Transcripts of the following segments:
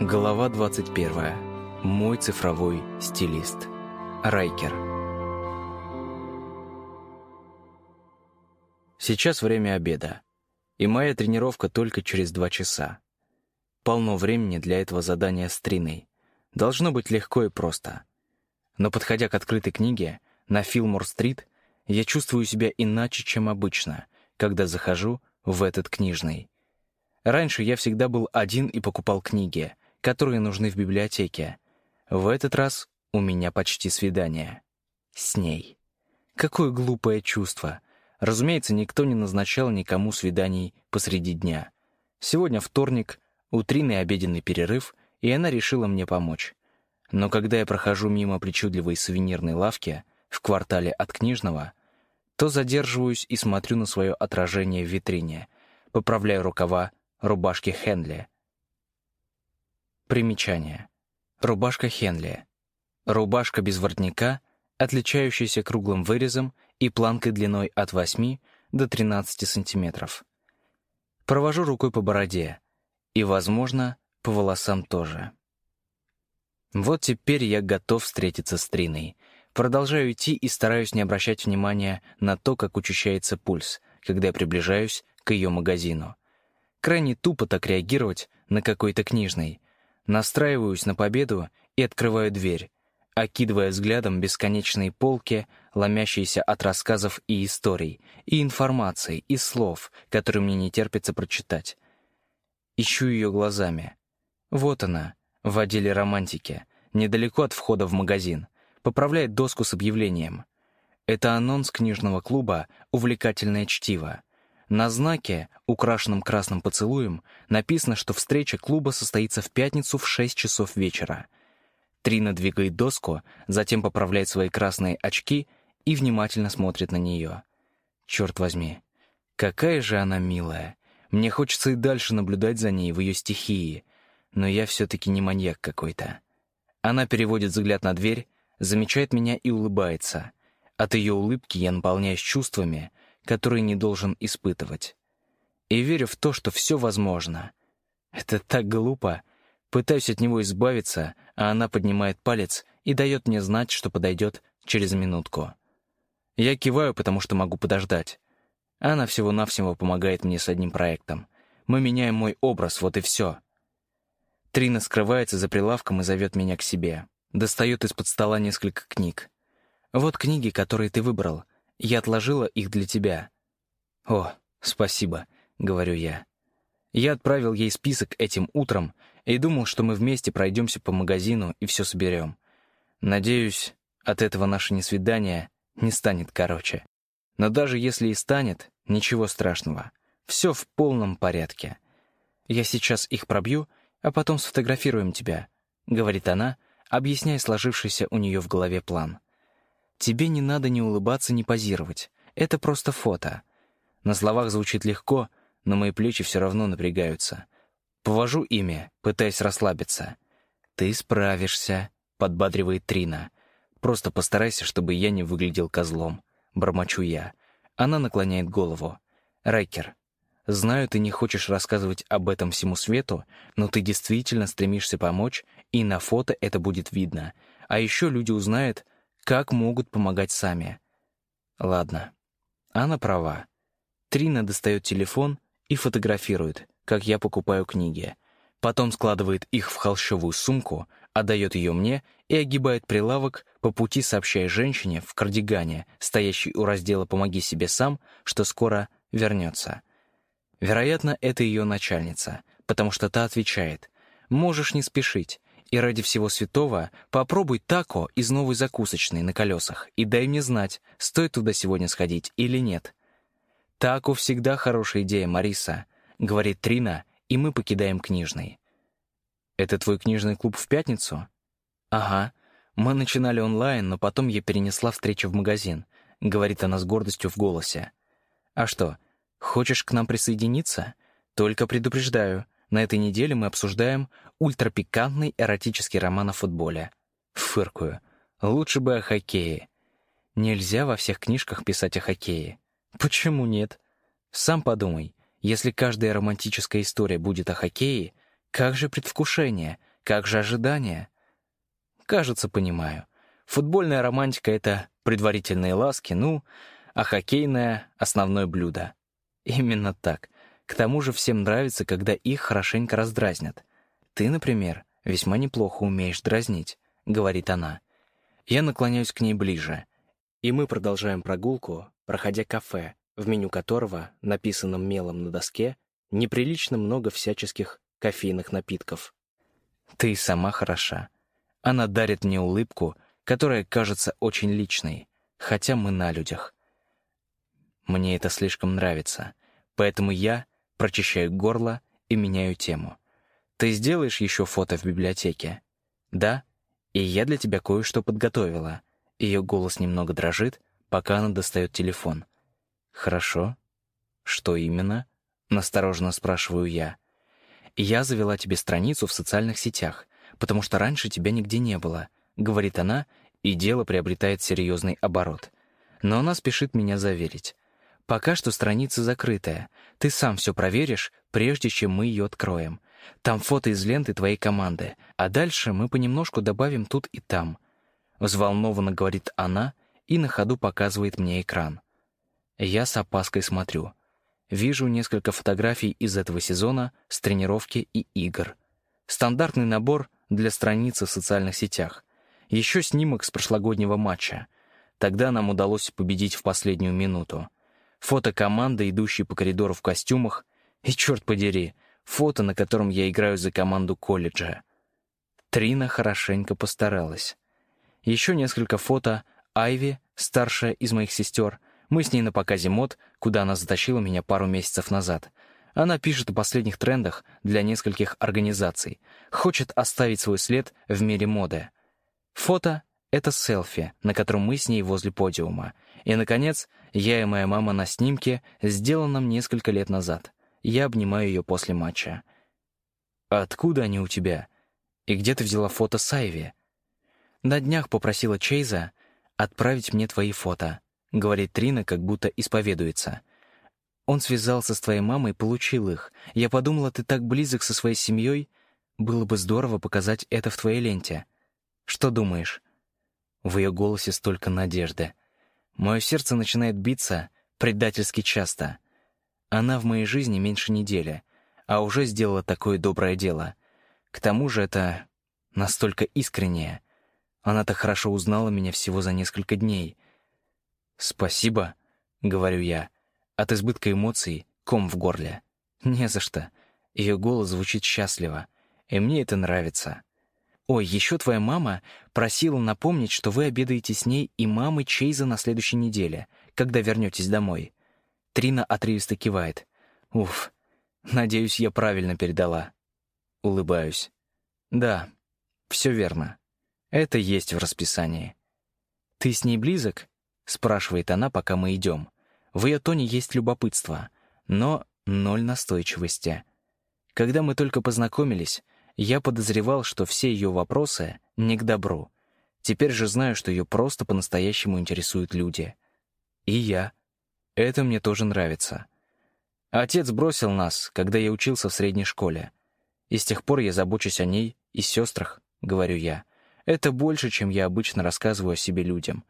Глава 21. Мой цифровой стилист. Райкер. Сейчас время обеда, и моя тренировка только через два часа. Полно времени для этого задания с Триной. Должно быть легко и просто. Но подходя к открытой книге, на Филмор-стрит, я чувствую себя иначе, чем обычно, когда захожу в этот книжный. Раньше я всегда был один и покупал книги — которые нужны в библиотеке. В этот раз у меня почти свидание. С ней. Какое глупое чувство. Разумеется, никто не назначал никому свиданий посреди дня. Сегодня вторник, утренний обеденный перерыв, и она решила мне помочь. Но когда я прохожу мимо причудливой сувенирной лавки в квартале от книжного, то задерживаюсь и смотрю на свое отражение в витрине, поправляю рукава рубашки Хенли — Примечание. Рубашка Хенли. Рубашка без воротника, отличающаяся круглым вырезом и планкой длиной от 8 до 13 сантиметров. Провожу рукой по бороде и, возможно, по волосам тоже. Вот теперь я готов встретиться с Триной. Продолжаю идти и стараюсь не обращать внимания на то, как учащается пульс, когда я приближаюсь к ее магазину. Крайне тупо так реагировать на какой-то книжный — Настраиваюсь на победу и открываю дверь, окидывая взглядом бесконечные полки, ломящиеся от рассказов и историй, и информации, и слов, которые мне не терпится прочитать. Ищу ее глазами. Вот она, в отделе романтики, недалеко от входа в магазин, поправляет доску с объявлением. Это анонс книжного клуба «Увлекательное чтиво». На знаке, украшенном красным поцелуем, написано, что встреча клуба состоится в пятницу в 6 часов вечера. Трина двигает доску, затем поправляет свои красные очки и внимательно смотрит на нее. Черт возьми, какая же она милая. Мне хочется и дальше наблюдать за ней в ее стихии, но я все-таки не маньяк какой-то. Она переводит взгляд на дверь, замечает меня и улыбается. От ее улыбки я наполняюсь чувствами — который не должен испытывать. И верю в то, что все возможно. Это так глупо. Пытаюсь от него избавиться, а она поднимает палец и дает мне знать, что подойдет через минутку. Я киваю, потому что могу подождать. Она всего-навсего помогает мне с одним проектом. Мы меняем мой образ, вот и все. Трина скрывается за прилавком и зовет меня к себе. Достает из-под стола несколько книг. «Вот книги, которые ты выбрал. Я отложила их для тебя». «О, спасибо», — говорю я. Я отправил ей список этим утром и думал, что мы вместе пройдемся по магазину и все соберем. Надеюсь, от этого наше несвидание не станет короче. Но даже если и станет, ничего страшного. Все в полном порядке. Я сейчас их пробью, а потом сфотографируем тебя», — говорит она, объясняя сложившийся у нее в голове план. Тебе не надо ни улыбаться, ни позировать. Это просто фото. На словах звучит легко, но мои плечи все равно напрягаются. Повожу ими, пытаясь расслабиться. «Ты справишься», — подбадривает Трина. «Просто постарайся, чтобы я не выглядел козлом», — бормочу я. Она наклоняет голову. «Райкер, знаю, ты не хочешь рассказывать об этом всему свету, но ты действительно стремишься помочь, и на фото это будет видно. А еще люди узнают, как могут помогать сами. Ладно. Она права. Трина достает телефон и фотографирует, как я покупаю книги. Потом складывает их в холщовую сумку, отдает ее мне и огибает прилавок, по пути сообщая женщине в кардигане, стоящей у раздела «Помоги себе сам», что скоро вернется. Вероятно, это ее начальница, потому что та отвечает «Можешь не спешить, и ради всего святого попробуй тако из новой закусочной на колесах и дай мне знать, стоит туда сегодня сходить или нет. «Тако всегда хорошая идея, Мариса», — говорит Трина, и мы покидаем книжный. «Это твой книжный клуб в пятницу?» «Ага. Мы начинали онлайн, но потом я перенесла встречу в магазин», — говорит она с гордостью в голосе. «А что, хочешь к нам присоединиться? Только предупреждаю, на этой неделе мы обсуждаем ультрапикантный эротический роман о футболе. Фыркую. Лучше бы о хоккее. Нельзя во всех книжках писать о хоккее. Почему нет? Сам подумай, если каждая романтическая история будет о хоккее, как же предвкушение, Как же ожидания? Кажется, понимаю. Футбольная романтика — это предварительные ласки, ну, а хоккейная — основное блюдо. Именно так. К тому же всем нравится, когда их хорошенько раздразнят. Ты, например, весьма неплохо умеешь дразнить, — говорит она. Я наклоняюсь к ней ближе, и мы продолжаем прогулку, проходя кафе, в меню которого, написанном мелом на доске, неприлично много всяческих кофейных напитков. Ты сама хороша. Она дарит мне улыбку, которая кажется очень личной, хотя мы на людях. Мне это слишком нравится, поэтому я прочищаю горло и меняю тему. Ты сделаешь еще фото в библиотеке? Да? И я для тебя кое-что подготовила. Ее голос немного дрожит, пока она достает телефон. Хорошо. Что именно? Настороженно спрашиваю я. Я завела тебе страницу в социальных сетях, потому что раньше тебя нигде не было, говорит она, и дело приобретает серьезный оборот. Но она спешит меня заверить. Пока что страница закрытая. Ты сам все проверишь, прежде чем мы ее откроем. Там фото из ленты твоей команды, а дальше мы понемножку добавим тут и там. Взволнованно говорит она и на ходу показывает мне экран. Я с опаской смотрю. Вижу несколько фотографий из этого сезона с тренировки и игр. Стандартный набор для страницы в социальных сетях. Еще снимок с прошлогоднего матча. Тогда нам удалось победить в последнюю минуту. Фото команды, идущей по коридору в костюмах. И, черт подери, фото, на котором я играю за команду колледжа. Трина хорошенько постаралась. Еще несколько фото Айви, старшая из моих сестер. Мы с ней на показе мод, куда она затащила меня пару месяцев назад. Она пишет о последних трендах для нескольких организаций. Хочет оставить свой след в мире моды. Фото — это селфи, на котором мы с ней возле подиума. И, наконец, я и моя мама на снимке, сделанном несколько лет назад. Я обнимаю ее после матча. «Откуда они у тебя? И где ты взяла фото Сайви?» «На днях попросила Чейза отправить мне твои фото», — говорит Трина, как будто исповедуется. «Он связался с твоей мамой и получил их. Я подумала, ты так близок со своей семьей. Было бы здорово показать это в твоей ленте. Что думаешь?» В ее голосе столько надежды. Мое сердце начинает биться предательски часто. Она в моей жизни меньше недели, а уже сделала такое доброе дело. К тому же это настолько искреннее. Она так хорошо узнала меня всего за несколько дней. «Спасибо», — говорю я. От избытка эмоций ком в горле. «Не за что». Ее голос звучит счастливо, и мне это нравится. «Ой, еще твоя мама просила напомнить, что вы обедаете с ней и мамой Чейза на следующей неделе, когда вернетесь домой». Трина отрывисто кивает. «Уф, надеюсь, я правильно передала». Улыбаюсь. «Да, все верно. Это есть в расписании». «Ты с ней близок?» — спрашивает она, пока мы идем. В ее тоне есть любопытство, но ноль настойчивости. Когда мы только познакомились, я подозревал, что все ее вопросы не к добру. Теперь же знаю, что ее просто по-настоящему интересуют люди. И я. Это мне тоже нравится. Отец бросил нас, когда я учился в средней школе. И с тех пор я забочусь о ней и сестрах, говорю я. Это больше, чем я обычно рассказываю о себе людям.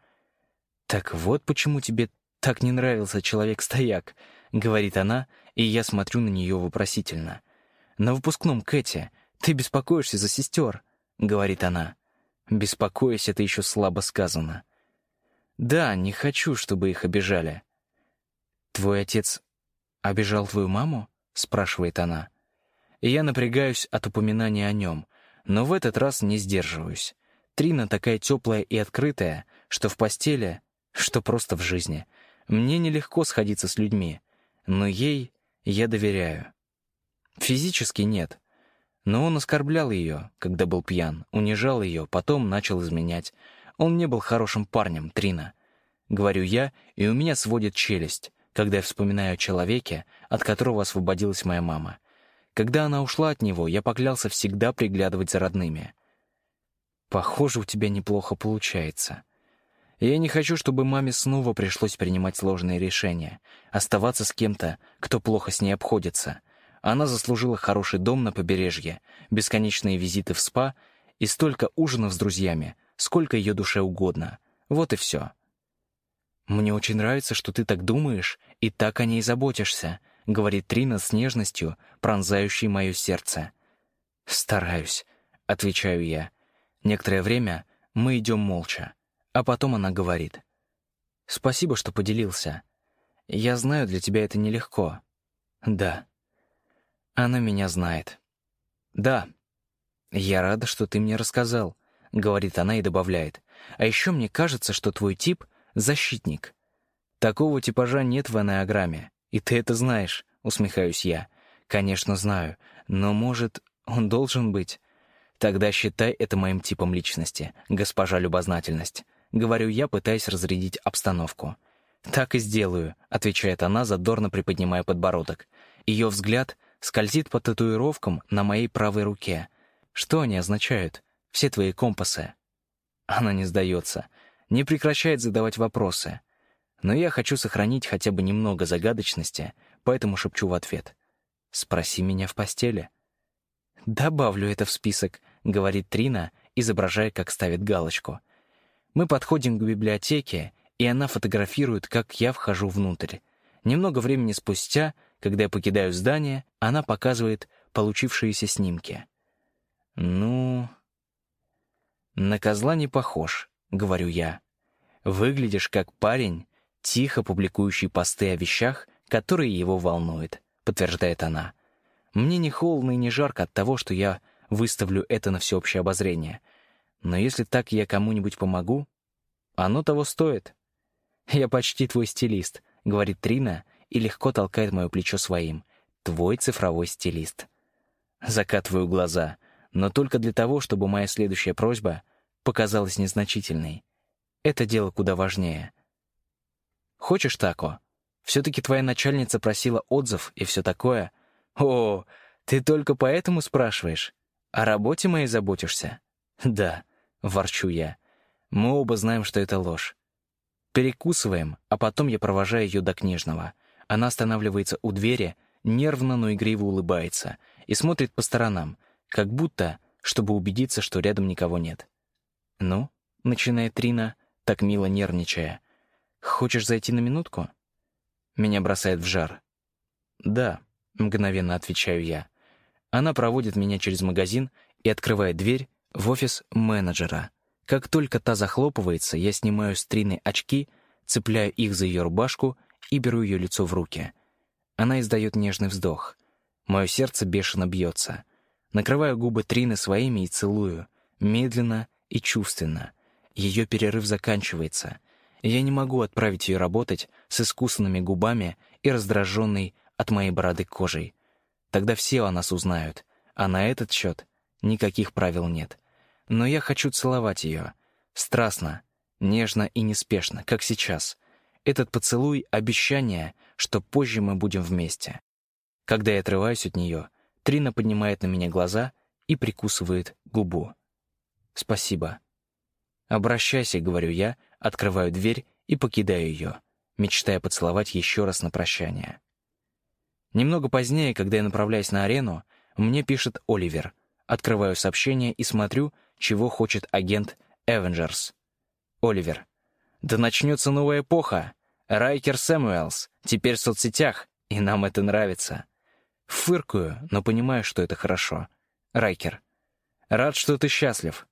«Так вот почему тебе так не нравился человек-стояк», — говорит она, и я смотрю на нее вопросительно. На выпускном Кэти «Ты беспокоишься за сестер», — говорит она. «Беспокоюсь» — это еще слабо сказано. «Да, не хочу, чтобы их обижали». «Твой отец обижал твою маму?» — спрашивает она. И я напрягаюсь от упоминания о нем, но в этот раз не сдерживаюсь. Трина такая теплая и открытая, что в постели, что просто в жизни. Мне нелегко сходиться с людьми, но ей я доверяю. Физически нет, но он оскорблял ее, когда был пьян, унижал ее, потом начал изменять. Он не был хорошим парнем, Трина. Говорю я, и у меня сводит челюсть, когда я вспоминаю о человеке, от которого освободилась моя мама. Когда она ушла от него, я поклялся всегда приглядывать за родными. Похоже, у тебя неплохо получается. Я не хочу, чтобы маме снова пришлось принимать сложные решения, оставаться с кем-то, кто плохо с ней обходится — Она заслужила хороший дом на побережье, бесконечные визиты в спа и столько ужинов с друзьями, сколько ее душе угодно. Вот и все. «Мне очень нравится, что ты так думаешь и так о ней заботишься», — говорит Трина с нежностью, пронзающей мое сердце. «Стараюсь», — отвечаю я. Некоторое время мы идем молча, а потом она говорит. «Спасибо, что поделился. Я знаю, для тебя это нелегко». «Да». Она меня знает. «Да». «Я рада, что ты мне рассказал», — говорит она и добавляет. «А еще мне кажется, что твой тип — защитник. Такого типажа нет в энеограмме, и ты это знаешь», — усмехаюсь я. «Конечно, знаю, но, может, он должен быть?» Тогда считай это моим типом личности, госпожа любознательность. Говорю я, пытаясь разрядить обстановку. «Так и сделаю», — отвечает она, задорно приподнимая подбородок. Ее взгляд скользит по татуировкам на моей правой руке. Что они означают? Все твои компасы. Она не сдается, не прекращает задавать вопросы. Но я хочу сохранить хотя бы немного загадочности, поэтому шепчу в ответ. «Спроси меня в постели». «Добавлю это в список», — говорит Трина, изображая, как ставит галочку. Мы подходим к библиотеке, и она фотографирует, как я вхожу внутрь. Немного времени спустя, когда я покидаю здание, она показывает получившиеся снимки. «Ну...» «На козла не похож», — говорю я. «Выглядишь как парень, тихо публикующий посты о вещах, которые его волнуют», — подтверждает она. Мне не холодно и не жарко от того, что я выставлю это на всеобщее обозрение. Но если так я кому-нибудь помогу, оно того стоит. «Я почти твой стилист», — говорит Трина и легко толкает мое плечо своим. «Твой цифровой стилист». Закатываю глаза, но только для того, чтобы моя следующая просьба показалась незначительной. Это дело куда важнее. «Хочешь тако? Все-таки твоя начальница просила отзыв и все такое», «О, ты только поэтому спрашиваешь? О работе моей заботишься?» «Да», — ворчу я. Мы оба знаем, что это ложь. Перекусываем, а потом я провожаю ее до книжного. Она останавливается у двери, нервно, но игриво улыбается и смотрит по сторонам, как будто, чтобы убедиться, что рядом никого нет. «Ну?» — начинает Трина, так мило нервничая. «Хочешь зайти на минутку?» Меня бросает в жар. «Да», Мгновенно отвечаю я. Она проводит меня через магазин и открывает дверь в офис менеджера. Как только та захлопывается, я снимаю с Трины очки, цепляю их за ее рубашку и беру ее лицо в руки. Она издает нежный вздох. Мое сердце бешено бьется. Накрываю губы Трины своими и целую, медленно и чувственно. Ее перерыв заканчивается. Я не могу отправить ее работать с искусанными губами и раздраженной от моей бороды кожей. Тогда все о нас узнают, а на этот счет никаких правил нет. Но я хочу целовать ее. Страстно, нежно и неспешно, как сейчас. Этот поцелуй — обещание, что позже мы будем вместе. Когда я отрываюсь от нее, Трина поднимает на меня глаза и прикусывает губу. «Спасибо». «Обращайся», — говорю я, открываю дверь и покидаю ее, мечтая поцеловать еще раз на прощание. Немного позднее, когда я направляюсь на арену, мне пишет Оливер. Открываю сообщение и смотрю, чего хочет агент Avengers. Оливер. «Да начнется новая эпоха. Райкер Сэмуэлс. Теперь в соцсетях. И нам это нравится». Фыркаю, но понимаю, что это хорошо. Райкер. «Рад, что ты счастлив.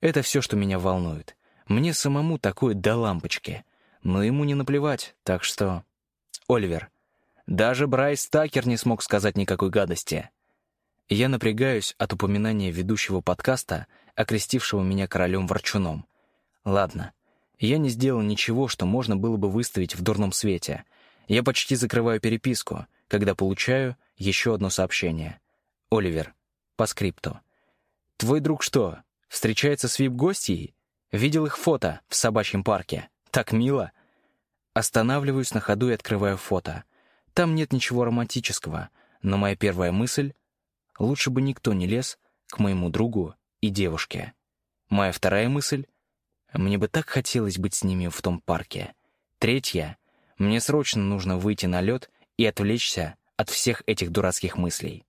Это все, что меня волнует. Мне самому такое до лампочки. Но ему не наплевать, так что...» Оливер. Даже Брайс Такер не смог сказать никакой гадости. Я напрягаюсь от упоминания ведущего подкаста, окрестившего меня королем-ворчуном. Ладно, я не сделал ничего, что можно было бы выставить в дурном свете. Я почти закрываю переписку, когда получаю еще одно сообщение. Оливер, по скрипту. «Твой друг что, встречается с вип-гостьей? Видел их фото в собачьем парке. Так мило!» Останавливаюсь на ходу и открываю фото — там нет ничего романтического, но моя первая мысль — лучше бы никто не лез к моему другу и девушке. Моя вторая мысль — мне бы так хотелось быть с ними в том парке. Третья — мне срочно нужно выйти на лед и отвлечься от всех этих дурацких мыслей.